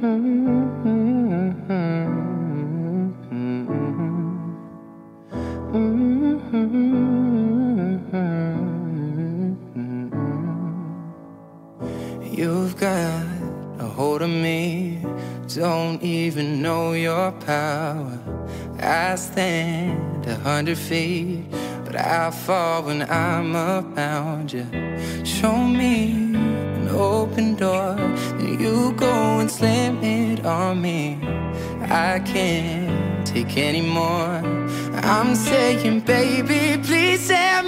You've got a hold of me, don't even know your power. I stand a hundred feet, but I fall when I'm around you. Show me an open door, then you go and slam it on me. I can't take anymore. I'm saying, baby, please have mercy